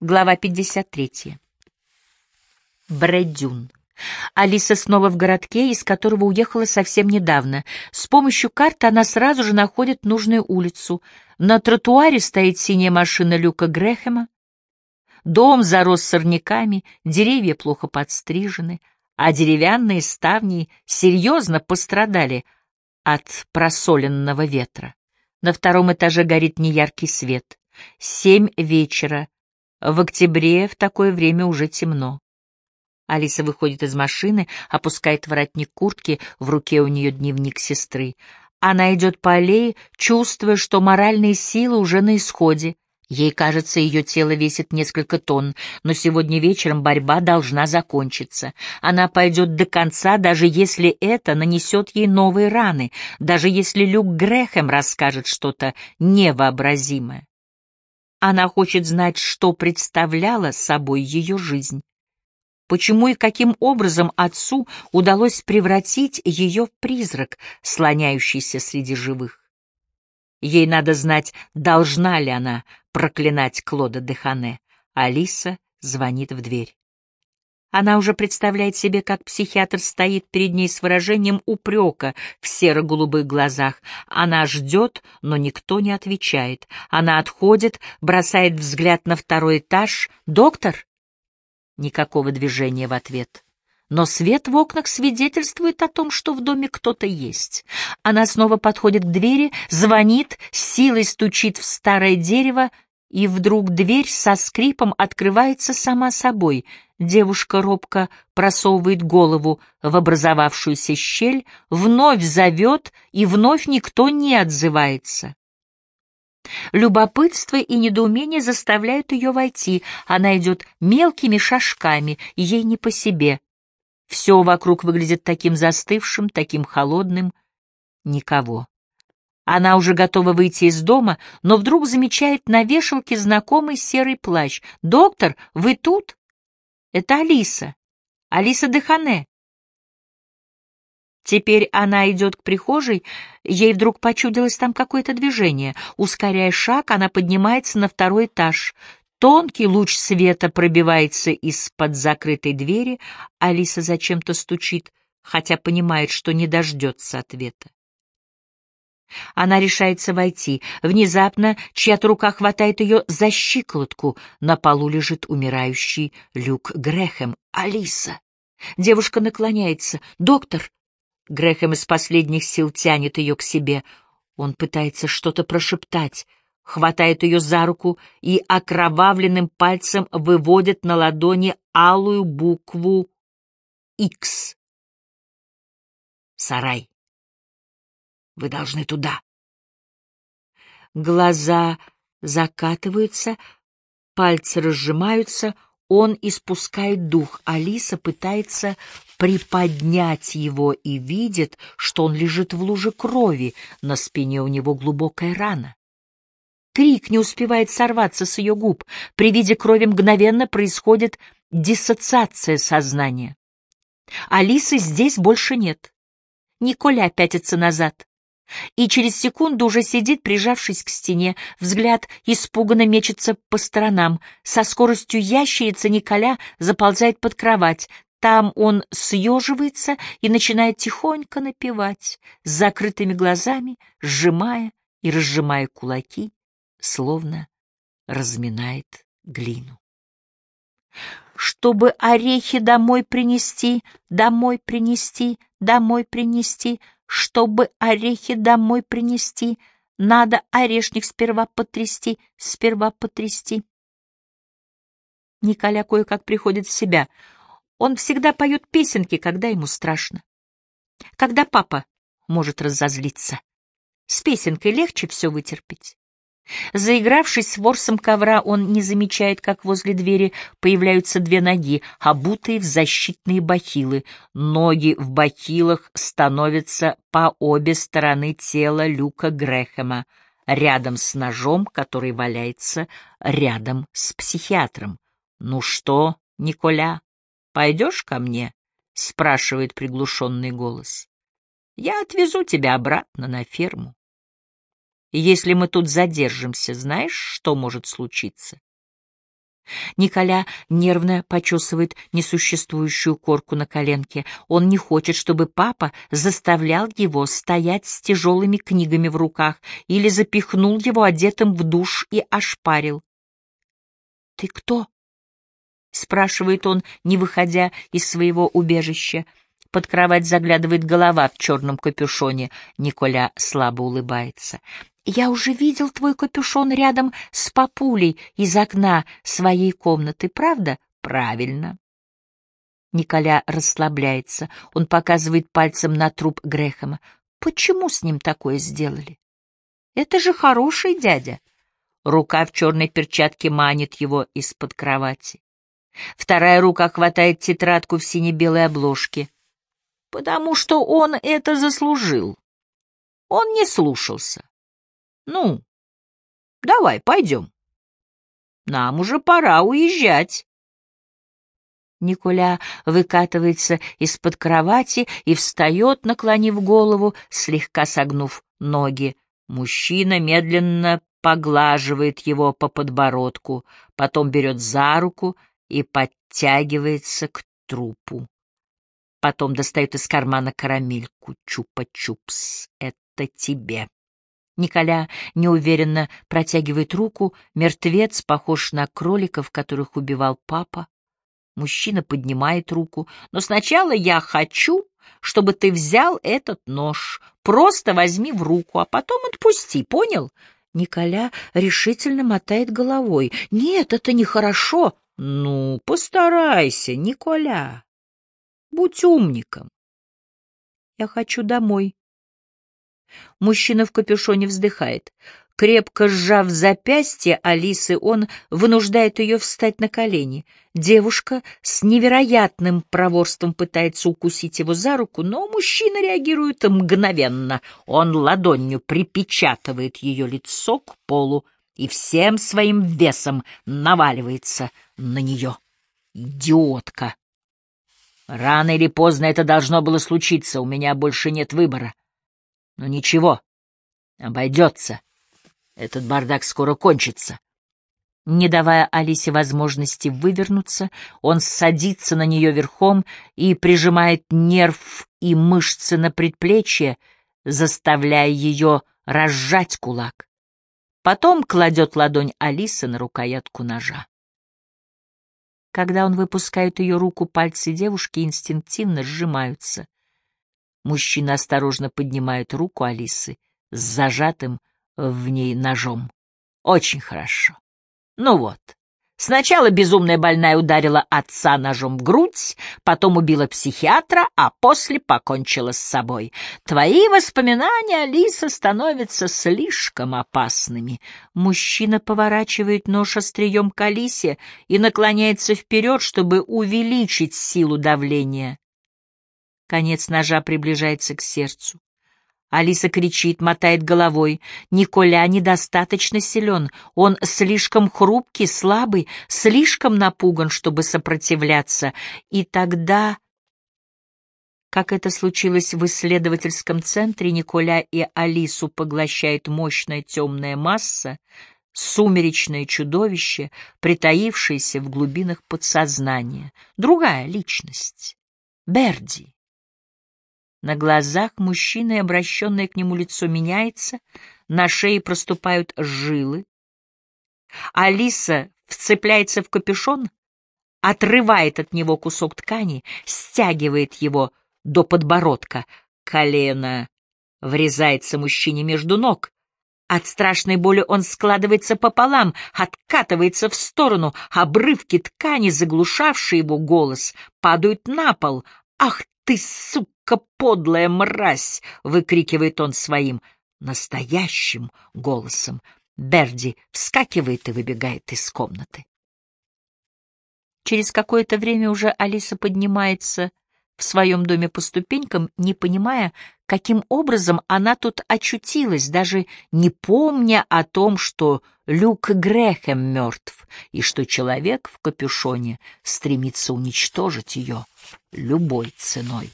Глава 53. Брэдюн. Алиса снова в городке, из которого уехала совсем недавно. С помощью карты она сразу же находит нужную улицу. На тротуаре стоит синяя машина Люка Грэхэма. Дом зарос сорняками, деревья плохо подстрижены, а деревянные ставни серьезно пострадали от просоленного ветра. На втором этаже горит неяркий свет. Семь вечера в октябре в такое время уже темно. Алиса выходит из машины, опускает воротник куртки, в руке у нее дневник сестры. Она идет по аллее, чувствуя, что моральные силы уже на исходе. Ей кажется, ее тело весит несколько тонн, но сегодня вечером борьба должна закончиться. Она пойдет до конца, даже если это нанесет ей новые раны, даже если Люк Грэхэм расскажет что-то невообразимое. Она хочет знать, что представляла собой ее жизнь. Почему и каким образом отцу удалось превратить ее в призрак, слоняющийся среди живых? Ей надо знать, должна ли она проклинать Клода Дехане. Алиса звонит в дверь. Она уже представляет себе, как психиатр стоит перед ней с выражением упрека в серо-голубых глазах. Она ждет, но никто не отвечает. Она отходит, бросает взгляд на второй этаж. «Доктор?» Никакого движения в ответ. Но свет в окнах свидетельствует о том, что в доме кто-то есть. Она снова подходит к двери, звонит, силой стучит в старое дерево, и вдруг дверь со скрипом открывается сама собой — Девушка робко просовывает голову в образовавшуюся щель, вновь зовет, и вновь никто не отзывается. Любопытство и недоумение заставляют ее войти. Она идет мелкими шажками, ей не по себе. Все вокруг выглядит таким застывшим, таким холодным. Никого. Она уже готова выйти из дома, но вдруг замечает на вешалке знакомый серый плащ. «Доктор, вы тут?» Это Алиса. Алиса Дехане. Теперь она идет к прихожей, ей вдруг почудилось там какое-то движение. Ускоряя шаг, она поднимается на второй этаж. Тонкий луч света пробивается из-под закрытой двери. Алиса зачем-то стучит, хотя понимает, что не дождется ответа. Она решается войти. Внезапно чья-то рука хватает ее за щиколотку. На полу лежит умирающий Люк Грэхэм. «Алиса!» Девушка наклоняется. «Доктор!» Грэхэм из последних сил тянет ее к себе. Он пытается что-то прошептать, хватает ее за руку и окровавленным пальцем выводит на ладони алую букву «Х». Сарай. Вы должны туда. Глаза закатываются, пальцы разжимаются, он испускает дух. Алиса пытается приподнять его и видит, что он лежит в луже крови, на спине у него глубокая рана. Крик не успевает сорваться с ее губ. При виде крови мгновенно происходит диссоциация сознания. Алисы здесь больше нет. Николя пятится назад и через секунду уже сидит, прижавшись к стене, взгляд испуганно мечется по сторонам. Со скоростью ящерица Николя заползает под кровать. Там он съеживается и начинает тихонько напевать, с закрытыми глазами, сжимая и разжимая кулаки, словно разминает глину. Чтобы орехи домой принести, домой принести, домой принести — чтобы орехи домой принести, надо орешник сперва потрясти, сперва потрясти. Николя кое-как приходит в себя. Он всегда поет песенки, когда ему страшно. Когда папа может разозлиться. С песенкой легче все вытерпеть. Заигравшись с ворсом ковра, он не замечает, как возле двери появляются две ноги, обутые в защитные бахилы. Ноги в бахилах становятся по обе стороны тела Люка Грэхэма, рядом с ножом, который валяется рядом с психиатром. «Ну что, Николя, пойдешь ко мне?» — спрашивает приглушенный голос. «Я отвезу тебя обратно на ферму». Если мы тут задержимся, знаешь, что может случиться? Николя нервно почесывает несуществующую корку на коленке. Он не хочет, чтобы папа заставлял его стоять с тяжелыми книгами в руках или запихнул его одетым в душ и ошпарил. «Ты кто?» — спрашивает он, не выходя из своего убежища. Под кровать заглядывает голова в черном капюшоне. Николя слабо улыбается. «Я уже видел твой капюшон рядом с папулей из окна своей комнаты, правда?» «Правильно». Николя расслабляется. Он показывает пальцем на труп Грехема. «Почему с ним такое сделали?» «Это же хороший дядя». Рука в черной перчатке манит его из-под кровати. Вторая рука хватает тетрадку в сине-белой обложке. Потому что он это заслужил. Он не слушался. Ну, давай, пойдем. Нам уже пора уезжать. Николя выкатывается из-под кровати и встает, наклонив голову, слегка согнув ноги. Мужчина медленно поглаживает его по подбородку, потом берет за руку и подтягивается к трупу. Потом достает из кармана карамельку. Чупа-чупс, это тебе. Николя неуверенно протягивает руку. Мертвец похож на кроликов, которых убивал папа. Мужчина поднимает руку. Но сначала я хочу, чтобы ты взял этот нож. Просто возьми в руку, а потом отпусти, понял? Николя решительно мотает головой. Нет, это нехорошо. Ну, постарайся, Николя. Будь умником. Я хочу домой. Мужчина в капюшоне вздыхает. Крепко сжав запястье Алисы, он вынуждает ее встать на колени. Девушка с невероятным проворством пытается укусить его за руку, но мужчина реагирует мгновенно. Он ладонью припечатывает ее лицо к полу и всем своим весом наваливается на нее. Идиотка! Рано или поздно это должно было случиться, у меня больше нет выбора. Но ничего, обойдется. Этот бардак скоро кончится. Не давая Алисе возможности вывернуться, он садится на нее верхом и прижимает нерв и мышцы на предплечье, заставляя ее разжать кулак. Потом кладет ладонь Алисы на рукоятку ножа. Когда он выпускает ее руку, пальцы девушки инстинктивно сжимаются. Мужчина осторожно поднимает руку Алисы с зажатым в ней ножом. Очень хорошо. Ну вот, Сначала безумная больная ударила отца ножом в грудь, потом убила психиатра, а после покончила с собой. Твои воспоминания, Алиса, становятся слишком опасными. Мужчина поворачивает нож острием к Алисе и наклоняется вперед, чтобы увеличить силу давления. Конец ножа приближается к сердцу. Алиса кричит, мотает головой. Николя недостаточно силен. Он слишком хрупкий, слабый, слишком напуган, чтобы сопротивляться. И тогда, как это случилось в исследовательском центре, Николя и Алису поглощает мощная темная масса, сумеречное чудовище, притаившееся в глубинах подсознания. Другая личность. Берди. На глазах мужчины, обращенное к нему лицо меняется, на шее проступают жилы. Алиса вцепляется в капюшон, отрывает от него кусок ткани, стягивает его до подбородка. Колено врезается мужчине между ног. От страшной боли он складывается пополам, откатывается в сторону, обрывки ткани, заглушавшие его голос, падают на пол. «Ах ты, сука!» Сука, подлая мразь!» — выкрикивает он своим настоящим голосом. Берди вскакивает и выбегает из комнаты. Через какое-то время уже Алиса поднимается в своем доме по ступенькам, не понимая, каким образом она тут очутилась, даже не помня о том, что Люк Грехем мертв и что человек в капюшоне стремится уничтожить ее любой ценой.